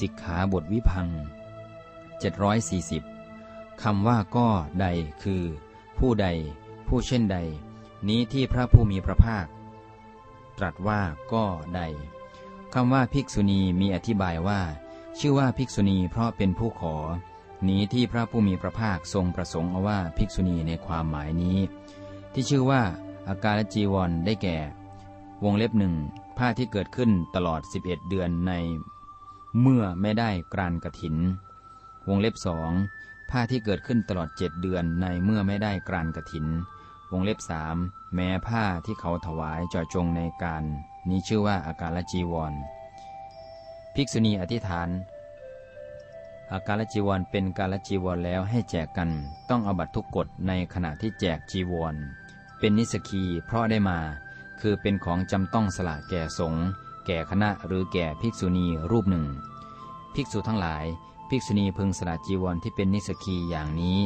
สิกขาบทวิพัง740 คำว่าก็ใดคือ ผู้ใด ผู้เช่นใด นี้ที่พระผู้มีพระภาค ตรัสว่าก็ใดคำว่าภิกษุณีมีอธิบายว่า ชื่อว่าภิกษุณีเพราะเป็นผู้ขอ นี้ที่พระผู้มีพระภาคทรงประสงค์เอาว่าภิกษุณีในความหมายนี้ ที่ชื่อว่าอาการจีวรได้แก่ วงเล็บหนึ่งผ้าที่เกิดขึ้นตลอด 11 เดือนใน เมื่อไม่ได้กรานกระถิน วงเล็บสองผ้าที่เกิดขึ้นตลอดเจ็ดเดือนในเมื่อไม่ได้กรานกระถิน วงเล็บสามแม้ผ้าที่เขาถวายจอจงในการ นี้ชื่อว่าอาการจีวร ภิกษุณีอธิษฐาน อาการจีวรเป็นการจีวรแล้วให้แจกกันต้องอบัตทุกกฎในขณะที่แจกจีวร เป็นนิสกีเพราะได้มา คือเป็นของจำต้องสละแก่สงฆ์ แก่คณะหรือแก่ภิกษุณีรูปหนึ่ง ภิกษุทั้งหลาย ภิกษุณีพึงสละจีวรที่เป็นนิสกีอย่างนี้